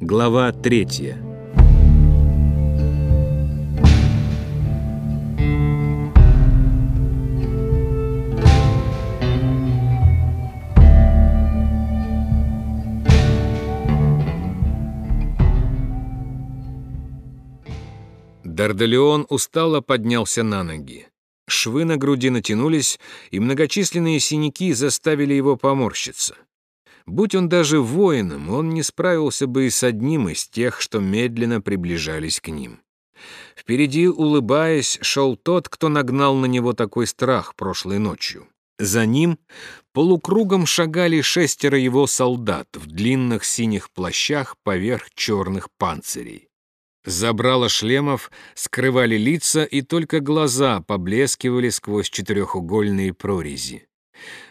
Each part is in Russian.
Глава третья. Дардалеон устало поднялся на ноги. Швы на груди натянулись, и многочисленные синяки заставили его поморщиться. Будь он даже воином, он не справился бы и с одним из тех, что медленно приближались к ним. Впереди, улыбаясь, шел тот, кто нагнал на него такой страх прошлой ночью. За ним полукругом шагали шестеро его солдат в длинных синих плащах поверх черных панцирей. Забрала шлемов скрывали лица, и только глаза поблескивали сквозь четырехугольные прорези.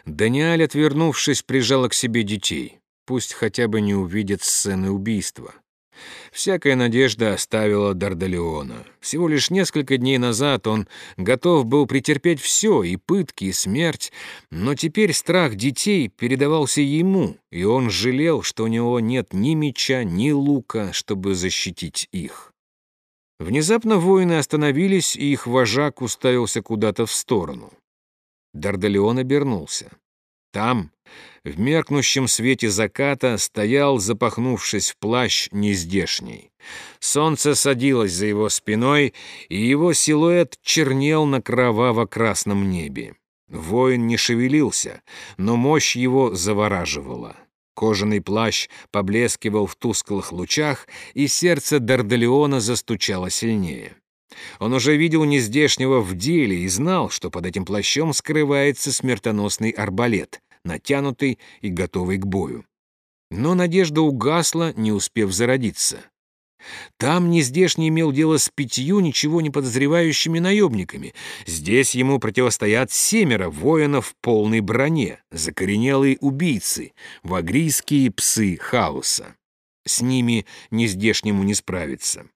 Даниэль, отвернувшись, прижала к себе детей. Пусть хотя бы не увидят сцены убийства. Всякая надежда оставила Дардалеона. Всего лишь несколько дней назад он готов был претерпеть все, и пытки, и смерть, но теперь страх детей передавался ему, и он жалел, что у него нет ни меча, ни лука, чтобы защитить их. Внезапно воины остановились, и их вожак уставился куда-то в сторону. Дардалеон обернулся. Там, в меркнущем свете заката, стоял, запахнувшись в плащ, нездешний. Солнце садилось за его спиной, и его силуэт чернел на кроваво-красном небе. Воин не шевелился, но мощь его завораживала. Кожаный плащ поблескивал в тусклых лучах, и сердце Дардалеона застучало сильнее. Он уже видел нездешнего в деле и знал, что под этим плащом скрывается смертоносный арбалет, натянутый и готовый к бою. Но надежда угасла, не успев зародиться. Там нездешний имел дело с пятью ничего не подозревающими наемниками. Здесь ему противостоят семеро воинов в полной броне, закоренелые убийцы, вагрийские псы хаоса. С ними нездешнему не справиться.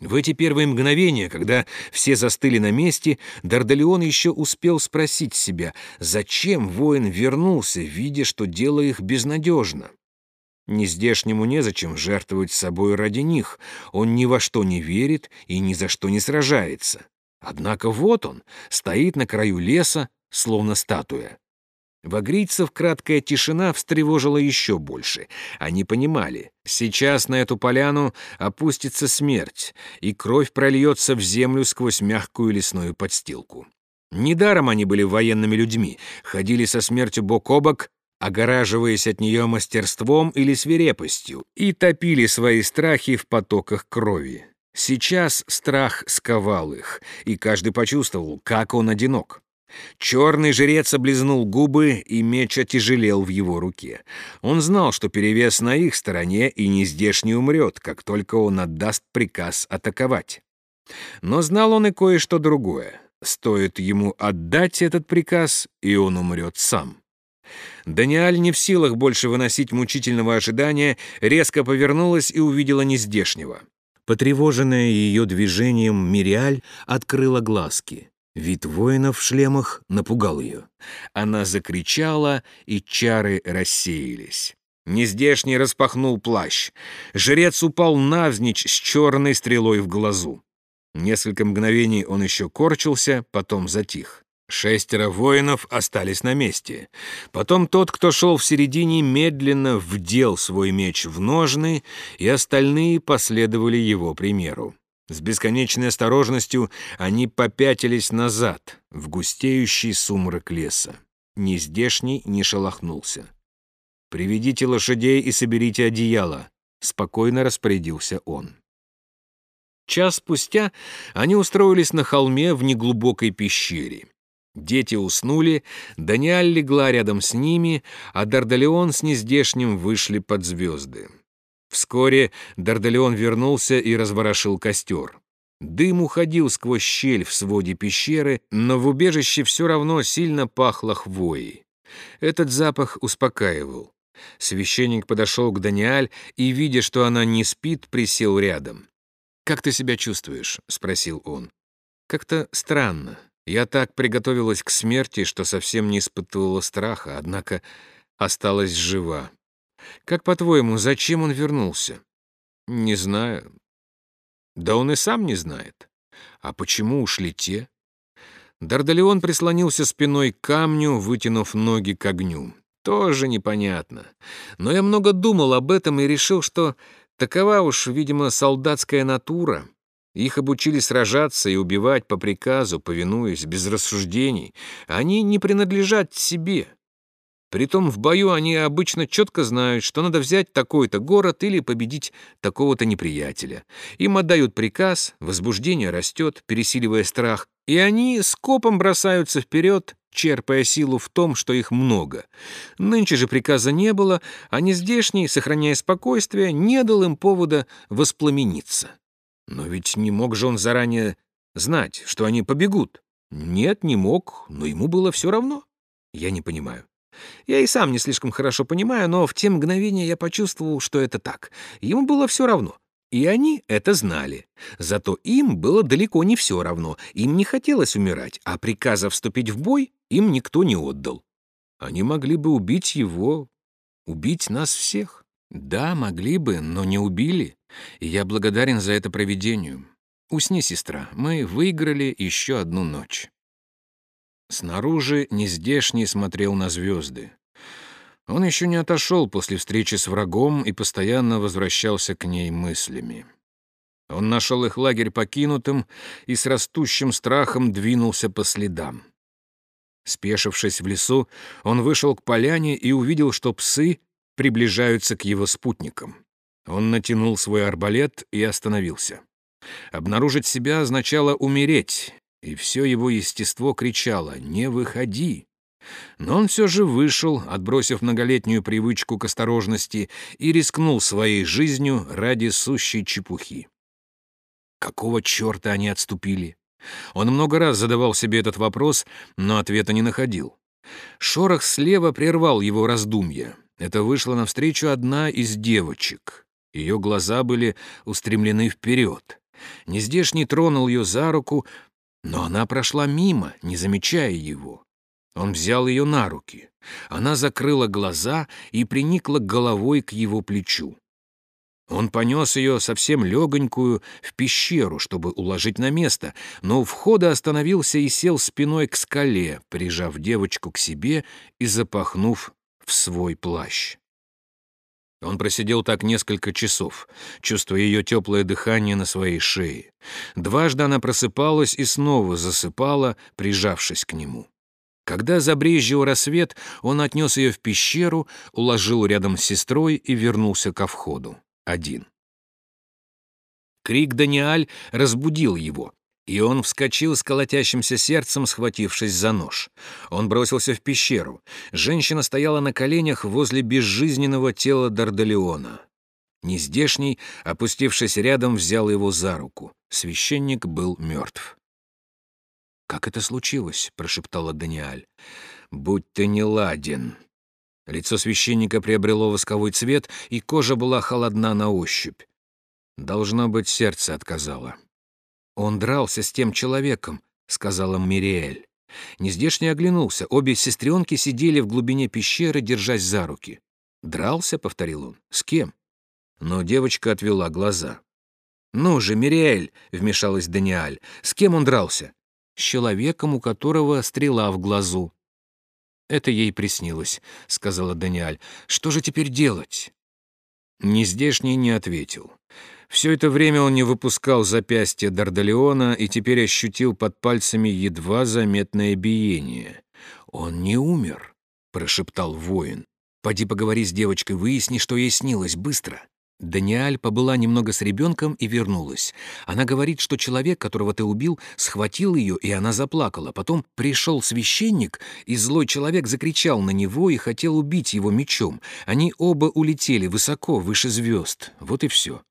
В эти первые мгновения, когда все застыли на месте, Дардалион еще успел спросить себя, зачем воин вернулся, видя, что дело их безнадежно. Нездешнему незачем жертвовать собой ради них, он ни во что не верит и ни за что не сражается. Однако вот он, стоит на краю леса, словно статуя. Вагрийцев краткая тишина встревожила еще больше. Они понимали, сейчас на эту поляну опустится смерть, и кровь прольется в землю сквозь мягкую лесную подстилку. Недаром они были военными людьми, ходили со смертью бок о бок, огораживаясь от нее мастерством или свирепостью, и топили свои страхи в потоках крови. Сейчас страх сковал их, и каждый почувствовал, как он одинок. Черный жрец облизнул губы, и меч отяжелел в его руке. Он знал, что перевес на их стороне, и нездешний умрет, как только он отдаст приказ атаковать. Но знал он и кое-что другое. Стоит ему отдать этот приказ, и он умрет сам. Даниэль не в силах больше выносить мучительного ожидания, резко повернулась и увидела нездешнего. Потревоженная ее движением, Мириаль открыла глазки. Вид воина в шлемах напугал ее. Она закричала, и чары рассеялись. Нездешний распахнул плащ. Жрец упал навзничь с черной стрелой в глазу. Несколько мгновений он еще корчился, потом затих. Шестеро воинов остались на месте. Потом тот, кто шел в середине, медленно вдел свой меч в ножны, и остальные последовали его примеру. С бесконечной осторожностью они попятились назад, в густеющий сумрак леса. Ни здешний не шелохнулся. «Приведите лошадей и соберите одеяло», — спокойно распорядился он. Час спустя они устроились на холме в неглубокой пещере. Дети уснули, Даниэль легла рядом с ними, а Дардалеон с нездешним вышли под звезды. Вскоре Дардалеон вернулся и разворошил костер. Дым уходил сквозь щель в своде пещеры, но в убежище все равно сильно пахло хвоей. Этот запах успокаивал. Священник подошел к Даниаль и, видя, что она не спит, присел рядом. «Как ты себя чувствуешь?» — спросил он. «Как-то странно. Я так приготовилась к смерти, что совсем не испытывала страха, однако осталась жива. Как по-твоему, зачем он вернулся? Не знаю. Да он и сам не знает. А почему ушли те? Дардалеон прислонился спиной к камню, вытянув ноги к огню. Тоже непонятно. Но я много думал об этом и решил, что такова уж, видимо, солдатская натура. Их обучили сражаться и убивать по приказу, повинуясь, без рассуждений. Они не принадлежат себе. Притом в бою они обычно четко знают, что надо взять такой-то город или победить такого-то неприятеля. Им отдают приказ, возбуждение растет, пересиливая страх, и они скопом бросаются вперед, черпая силу в том, что их много. Нынче же приказа не было, а нездешний, сохраняя спокойствие, не дал им повода воспламениться. Но ведь не мог же он заранее знать, что они побегут. Нет, не мог, но ему было все равно. Я не понимаю. Я и сам не слишком хорошо понимаю, но в те мгновения я почувствовал, что это так. Ему было все равно. И они это знали. Зато им было далеко не все равно. Им не хотелось умирать, а приказа вступить в бой им никто не отдал. Они могли бы убить его, убить нас всех. Да, могли бы, но не убили. И я благодарен за это проведению. Усни, сестра, мы выиграли еще одну ночь. Снаружи нездешний смотрел на звезды. Он еще не отошел после встречи с врагом и постоянно возвращался к ней мыслями. Он нашел их лагерь покинутым и с растущим страхом двинулся по следам. Спешившись в лесу, он вышел к поляне и увидел, что псы приближаются к его спутникам. Он натянул свой арбалет и остановился. Обнаружить себя означало умереть, и все его естество кричало «Не выходи!». Но он все же вышел, отбросив многолетнюю привычку к осторожности, и рискнул своей жизнью ради сущей чепухи. Какого черта они отступили? Он много раз задавал себе этот вопрос, но ответа не находил. Шорох слева прервал его раздумья. Это вышла навстречу одна из девочек. Ее глаза были устремлены вперед. Нездешний тронул ее за руку, но она прошла мимо, не замечая его. Он взял ее на руки. Она закрыла глаза и приникла головой к его плечу. Он понес ее совсем легонькую в пещеру, чтобы уложить на место, но у входа остановился и сел спиной к скале, прижав девочку к себе и запахнув в свой плащ. Он просидел так несколько часов, чувствуя ее теплое дыхание на своей шее. Дважды она просыпалась и снова засыпала, прижавшись к нему. Когда забрезжил рассвет, он отнес ее в пещеру, уложил рядом с сестрой и вернулся ко входу. Один. Крик Даниаль разбудил его. И он вскочил с колотящимся сердцем, схватившись за нож. Он бросился в пещеру. Женщина стояла на коленях возле безжизненного тела Дардалеона. Нездешний, опустившись рядом, взял его за руку. Священник был мертв. «Как это случилось?» — прошептала Даниаль. «Будь ты не ладен». Лицо священника приобрело восковой цвет, и кожа была холодна на ощупь. Должно быть, сердце отказало. «Он дрался с тем человеком», — сказала Мириэль. Нездешний оглянулся. Обе сестренки сидели в глубине пещеры, держась за руки. «Дрался?» — повторил он. «С кем?» Но девочка отвела глаза. «Ну же, Мириэль!» — вмешалась Даниаль. «С кем он дрался?» «С человеком, у которого стрела в глазу». «Это ей приснилось», — сказала Даниаль. «Что же теперь делать?» Нездешний не ответил. Все это время он не выпускал запястья Дардалеона и теперь ощутил под пальцами едва заметное биение. «Он не умер», — прошептал воин. «Поди поговори с девочкой, выясни, что ей снилось, быстро». Даниаль побыла немного с ребенком и вернулась. Она говорит, что человек, которого ты убил, схватил ее, и она заплакала. Потом пришел священник, и злой человек закричал на него и хотел убить его мечом. Они оба улетели высоко, выше звезд. Вот и все.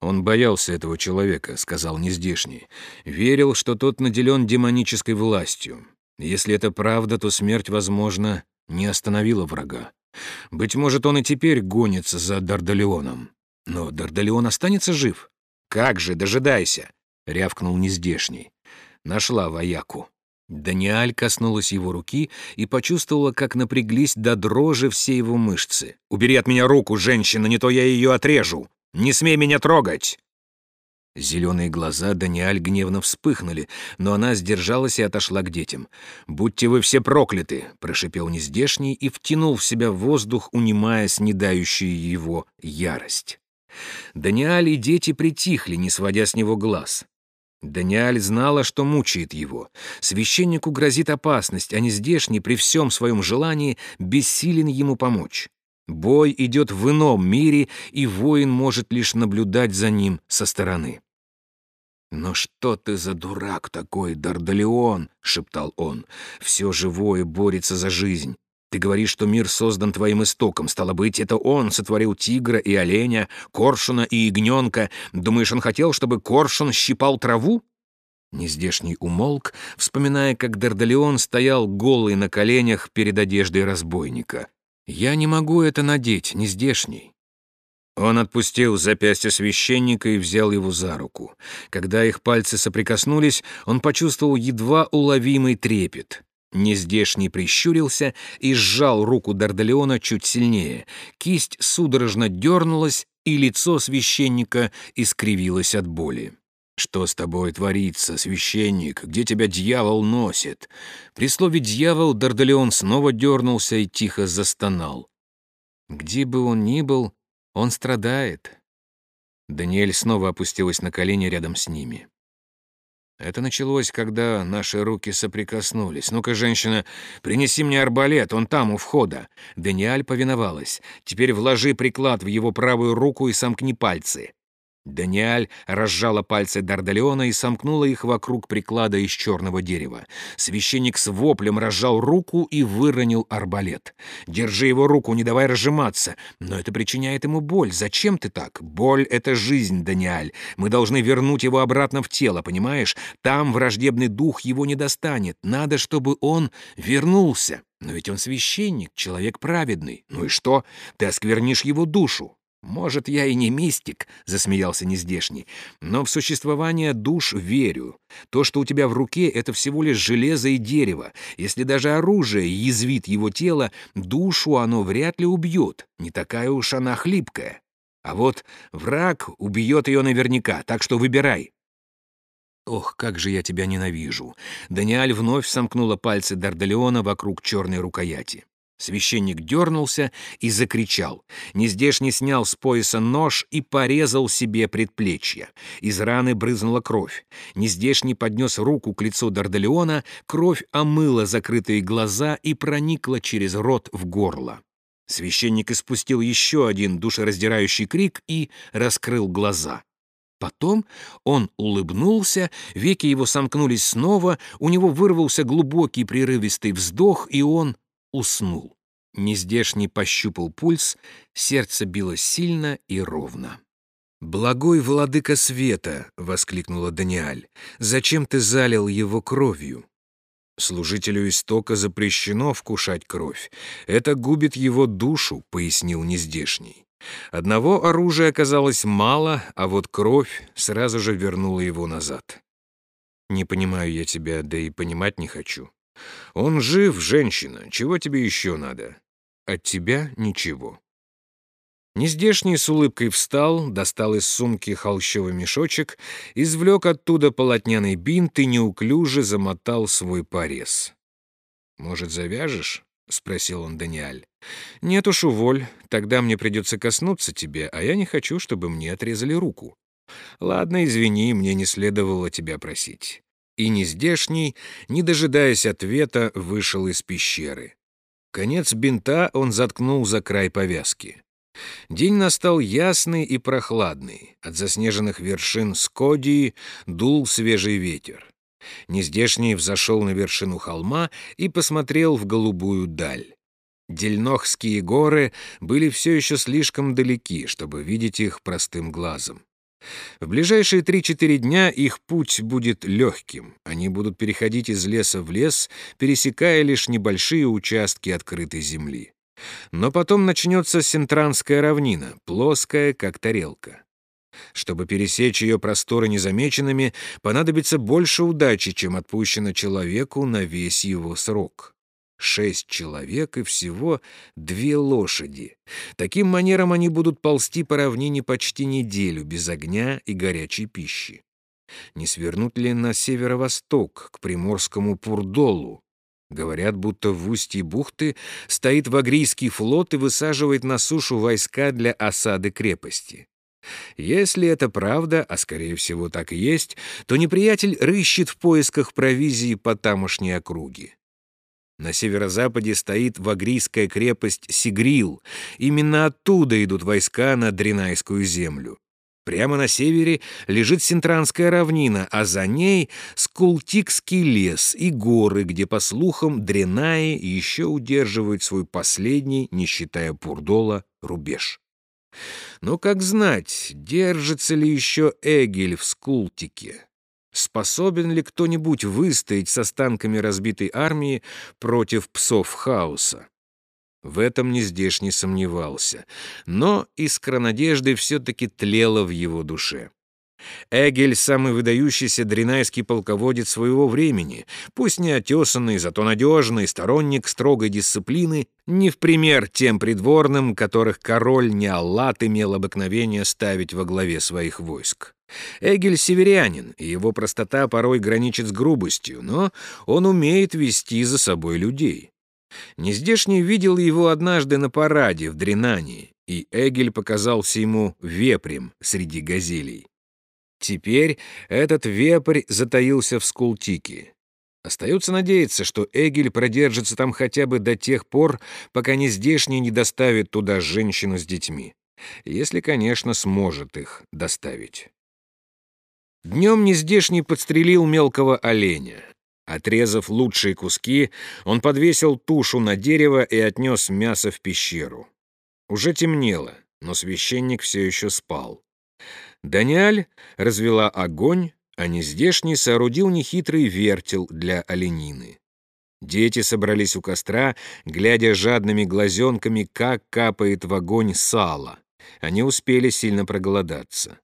Он боялся этого человека, сказал нездешний. Верил, что тот наделен демонической властью. Если это правда, то смерть, возможно, не остановила врага. Быть может, он и теперь гонится за Дардалеоном. Но Дардалеон останется жив. «Как же, дожидайся!» — рявкнул нездешний. Нашла вояку. Даниаль коснулась его руки и почувствовала, как напряглись до дрожи все его мышцы. «Убери от меня руку, женщина, не то я ее отрежу!» Не смей меня трогать!» Зеленые глаза Даниэль гневно вспыхнули, но она сдержалась и отошла к детям. «Будьте вы все прокляты!» — прошипел нездешний и втянул в себя воздух, унимая снедающую его ярость. Даниэль и дети притихли, не сводя с него глаз. Даниэль знала, что мучает его. Священнику грозит опасность, а нездешний при всем своем желании бессилен ему помочь. Бой идет в ином мире, и воин может лишь наблюдать за ним со стороны. «Но что ты за дурак такой, Дардалеон?» — шептал он. «Все живое борется за жизнь. Ты говоришь, что мир создан твоим истоком. Стало быть, это он сотворил тигра и оленя, коршуна и ягненка. Думаешь, он хотел, чтобы коршун щипал траву?» Нездешний умолк, вспоминая, как Дардалеон стоял голый на коленях перед одеждой разбойника. «Я не могу это надеть, нездешний. Он отпустил запястье священника и взял его за руку. Когда их пальцы соприкоснулись, он почувствовал едва уловимый трепет. Нездешний прищурился и сжал руку Дардалеона чуть сильнее. Кисть судорожно дернулась, и лицо священника искривилось от боли. «Что с тобой творится, священник? Где тебя дьявол носит?» При слове «дьявол» Дардалеон снова дернулся и тихо застонал. Где бы он ни был, он страдает. Даниэль снова опустилась на колени рядом с ними. Это началось, когда наши руки соприкоснулись. «Ну-ка, женщина, принеси мне арбалет, он там, у входа». Даниэль повиновалась. «Теперь вложи приклад в его правую руку и сомкни пальцы». Даниэль разжала пальцы Дардалеона и сомкнула их вокруг приклада из черного дерева. Священник с воплем разжал руку и выронил арбалет. «Держи его руку, не давай разжиматься. Но это причиняет ему боль. Зачем ты так? Боль — это жизнь, Даниэль. Мы должны вернуть его обратно в тело, понимаешь? Там враждебный дух его не достанет. Надо, чтобы он вернулся. Но ведь он священник, человек праведный. Ну и что? Ты осквернишь его душу. «Может, я и не мистик», — засмеялся нездешний, «но в существование душ верю. То, что у тебя в руке, — это всего лишь железо и дерево. Если даже оружие язвит его тело, душу оно вряд ли убьет. Не такая уж она хлипкая. А вот враг убьет ее наверняка, так что выбирай». «Ох, как же я тебя ненавижу!» Даниэль вновь сомкнула пальцы Дардалеона вокруг черной рукояти. Священник дернулся и закричал. Нездешний снял с пояса нож и порезал себе предплечье. Из раны брызнула кровь. Нездешний поднес руку к лицу Дардалеона, кровь омыла закрытые глаза и проникла через рот в горло. Священник испустил еще один душераздирающий крик и раскрыл глаза. Потом он улыбнулся, веки его сомкнулись снова, у него вырвался глубокий прерывистый вздох, и он уснул. Нездешний пощупал пульс, сердце било сильно и ровно. «Благой владыка света!» — воскликнула Даниэль. «Зачем ты залил его кровью?» «Служителю истока запрещено вкушать кровь. Это губит его душу», — пояснил нездешний. Одного оружия оказалось мало, а вот кровь сразу же вернула его назад. «Не понимаю я тебя, да и понимать не хочу. Он жив, женщина, чего тебе еще надо? От тебя ничего. Нездешний с улыбкой встал, достал из сумки холщовый мешочек, извлек оттуда полотняный бинт и неуклюже замотал свой порез. «Может, завяжешь?» — спросил он Даниэль. «Нет уж, уволь, тогда мне придется коснуться тебе, а я не хочу, чтобы мне отрезали руку. Ладно, извини, мне не следовало тебя просить и нездешний, не дожидаясь ответа, вышел из пещеры. Конец бинта он заткнул за край повязки. День настал ясный и прохладный. От заснеженных вершин Скодии дул свежий ветер. Нездешний взошел на вершину холма и посмотрел в голубую даль. Дельнохские горы были все еще слишком далеки, чтобы видеть их простым глазом. В ближайшие 3-4 дня их путь будет легким. Они будут переходить из леса в лес, пересекая лишь небольшие участки открытой земли. Но потом начнется Сентранская равнина, плоская, как тарелка. Чтобы пересечь ее просторы незамеченными, понадобится больше удачи, чем отпущено человеку на весь его срок. Шесть человек и всего две лошади. Таким манером они будут ползти по равнине почти неделю, без огня и горячей пищи. Не свернут ли на северо-восток, к приморскому Пурдолу? Говорят, будто в устье бухты стоит вагрийский флот и высаживает на сушу войска для осады крепости. Если это правда, а скорее всего так и есть, то неприятель рыщет в поисках провизии по тамошней округе. На северо-западе стоит вагрийская крепость Сигрил. Именно оттуда идут войска на Дринайскую землю. Прямо на севере лежит Синтранская равнина, а за ней Скултикский лес и горы, где, по слухам, Дренаи еще удерживают свой последний, не считая Пурдола, рубеж. Но как знать, держится ли еще Эгель в Скултике? Способен ли кто-нибудь выстоять с останками разбитой армии против псов хаоса? В этом нездешний сомневался, но искра надежды все-таки тлела в его душе. Эгель — самый выдающийся дренайский полководец своего времени, пусть не отесанный, зато надежный, сторонник строгой дисциплины, не в пример тем придворным, которых король Неаллат имел обыкновение ставить во главе своих войск. Эгель — северянин, и его простота порой граничит с грубостью, но он умеет вести за собой людей. Нездешний видел его однажды на параде в Дренании, и Эгель показался ему вепрем среди газелей. Теперь этот вепрь затаился в Скултике. Остается надеяться, что Эгель продержится там хотя бы до тех пор, пока нездешний не доставит туда женщину с детьми. Если, конечно, сможет их доставить. Днем нездешний подстрелил мелкого оленя. Отрезав лучшие куски, он подвесил тушу на дерево и отнес мясо в пещеру. Уже темнело, но священник все еще спал. Даниаль развела огонь, а нездешний соорудил нехитрый вертел для оленины. Дети собрались у костра, глядя жадными глазенками, как капает в огонь сало. Они успели сильно проголодаться.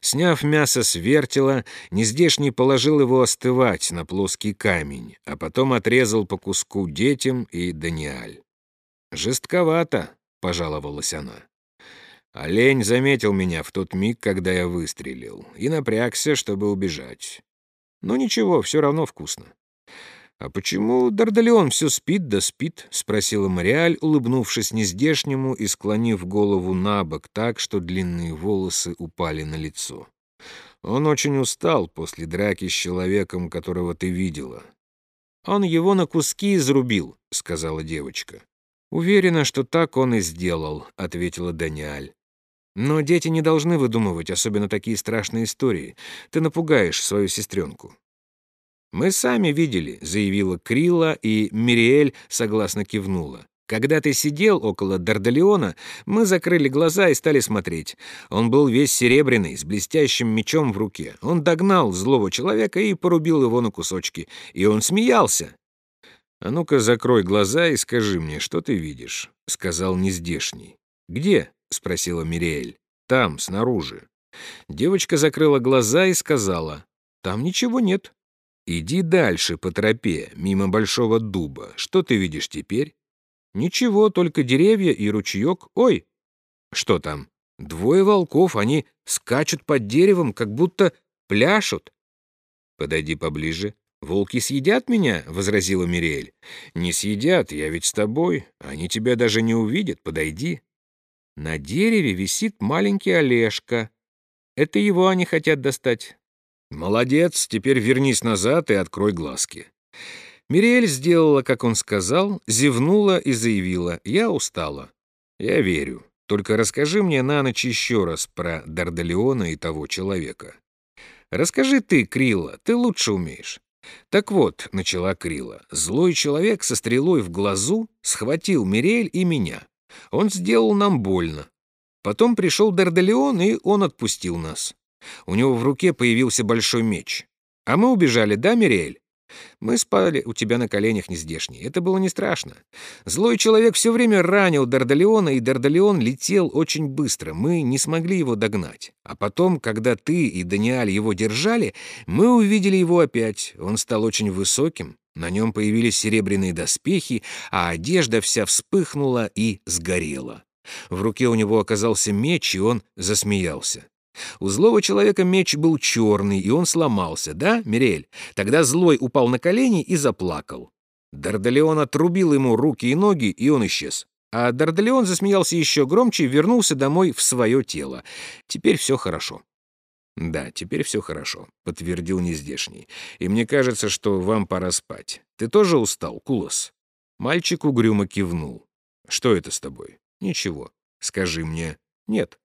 Сняв мясо с вертела, нездешний положил его остывать на плоский камень, а потом отрезал по куску детям и Даниаль. «Жестковато», — пожаловалась она. Олень заметил меня в тот миг, когда я выстрелил, и напрягся, чтобы убежать. Но ничего, все равно вкусно. «А почему Дардалион все спит да спит?» — спросила Мариаль, улыбнувшись нездешнему и склонив голову на бок так, что длинные волосы упали на лицо. «Он очень устал после драки с человеком, которого ты видела». «Он его на куски изрубил», — сказала девочка. «Уверена, что так он и сделал», — ответила Даниаль. Но дети не должны выдумывать, особенно такие страшные истории. Ты напугаешь свою сестренку. «Мы сами видели», — заявила Крила, и Мириэль согласно кивнула. «Когда ты сидел около Дардалиона, мы закрыли глаза и стали смотреть. Он был весь серебряный, с блестящим мечом в руке. Он догнал злого человека и порубил его на кусочки. И он смеялся». «А ну-ка, закрой глаза и скажи мне, что ты видишь», — сказал нездешний. «Где?» — спросила Мириэль. «Там, снаружи». Девочка закрыла глаза и сказала, «Там ничего нет». «Иди дальше по тропе, мимо большого дуба. Что ты видишь теперь?» «Ничего, только деревья и ручеек. Ой!» «Что там?» «Двое волков, они скачут под деревом, как будто пляшут». «Подойди поближе. Волки съедят меня?» — возразила Мириэль. «Не съедят, я ведь с тобой. Они тебя даже не увидят. Подойди». На дереве висит маленький Олежка. Это его они хотят достать. Молодец, теперь вернись назад и открой глазки. Мириэль сделала, как он сказал, зевнула и заявила. Я устала. Я верю. Только расскажи мне на ночь еще раз про Дардалиона и того человека. Расскажи ты, Крила, ты лучше умеешь. Так вот, начала Крила, злой человек со стрелой в глазу схватил Мириэль и меня. Он сделал нам больно. Потом пришел Дардалион, и он отпустил нас. У него в руке появился большой меч. А мы убежали, да, Мириэль? Мы спали у тебя на коленях нездешние. Это было не страшно. Злой человек все время ранил Дардалиона, и Дардалион летел очень быстро. Мы не смогли его догнать. А потом, когда ты и Даниаль его держали, мы увидели его опять. Он стал очень высоким, На нем появились серебряные доспехи, а одежда вся вспыхнула и сгорела. В руке у него оказался меч, и он засмеялся. У злого человека меч был черный, и он сломался, да, Мирель? Тогда злой упал на колени и заплакал. Дардалеон отрубил ему руки и ноги, и он исчез. А Дардалеон засмеялся еще громче и вернулся домой в свое тело. Теперь все хорошо. «Да, теперь все хорошо», — подтвердил нездешний. «И мне кажется, что вам пора спать. Ты тоже устал, Кулос?» Мальчик угрюмо кивнул. «Что это с тобой?» «Ничего. Скажи мне». «Нет».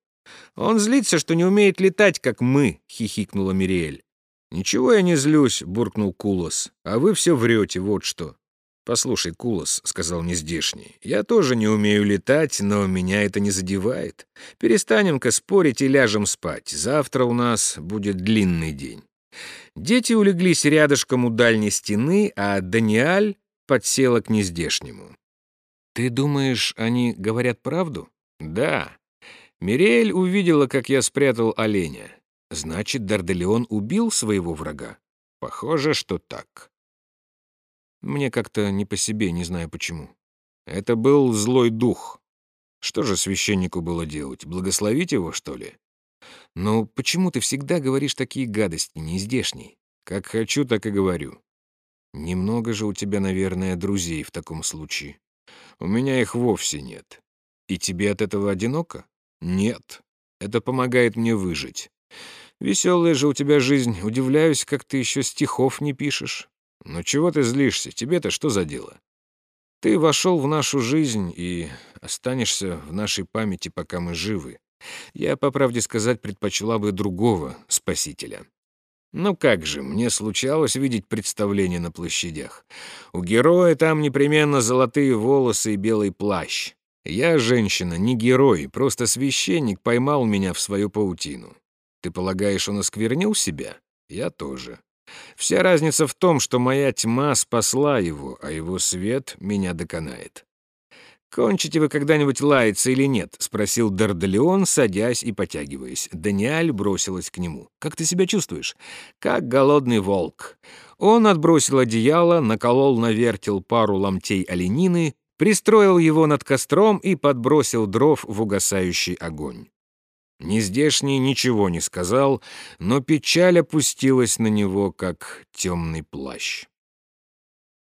«Он злится, что не умеет летать, как мы», — хихикнула Мириэль. «Ничего я не злюсь», — буркнул Кулос. «А вы все врете, вот что». «Послушай, Кулос», — сказал нездешний, — «я тоже не умею летать, но меня это не задевает. Перестанем-ка спорить и ляжем спать. Завтра у нас будет длинный день». Дети улеглись рядышком у дальней стены, а Даниаль подсела к нездешнему. «Ты думаешь, они говорят правду?» «Да. Мириэль увидела, как я спрятал оленя. Значит, Дарделеон убил своего врага? Похоже, что так. Мне как-то не по себе, не знаю почему. Это был злой дух. Что же священнику было делать? Благословить его, что ли? Ну, почему ты всегда говоришь такие гадости, нездешней? Как хочу, так и говорю. Немного же у тебя, наверное, друзей в таком случае. У меня их вовсе нет. И тебе от этого одиноко? Нет. Это помогает мне выжить. Веселая же у тебя жизнь. Удивляюсь, как ты еще стихов не пишешь. Но чего ты злишься? Тебе-то что за дело? Ты вошел в нашу жизнь и останешься в нашей памяти, пока мы живы. Я, по правде сказать, предпочла бы другого спасителя. Ну как же, мне случалось видеть представления на площадях. У героя там непременно золотые волосы и белый плащ. Я, женщина, не герой, просто священник поймал меня в свою паутину. Ты полагаешь, он осквернил себя? Я тоже. Вся разница в том, что моя тьма спасла его, а его свет меня доконает. «Кончите вы когда-нибудь лаяться или нет?» — спросил Дардалеон, садясь и потягиваясь. Даниэль бросилась к нему. «Как ты себя чувствуешь?» «Как голодный волк». Он отбросил одеяло, наколол на вертел пару ломтей оленины, пристроил его над костром и подбросил дров в угасающий огонь. Нездешний ничего не сказал, но печаль опустилась на него, как темный плащ.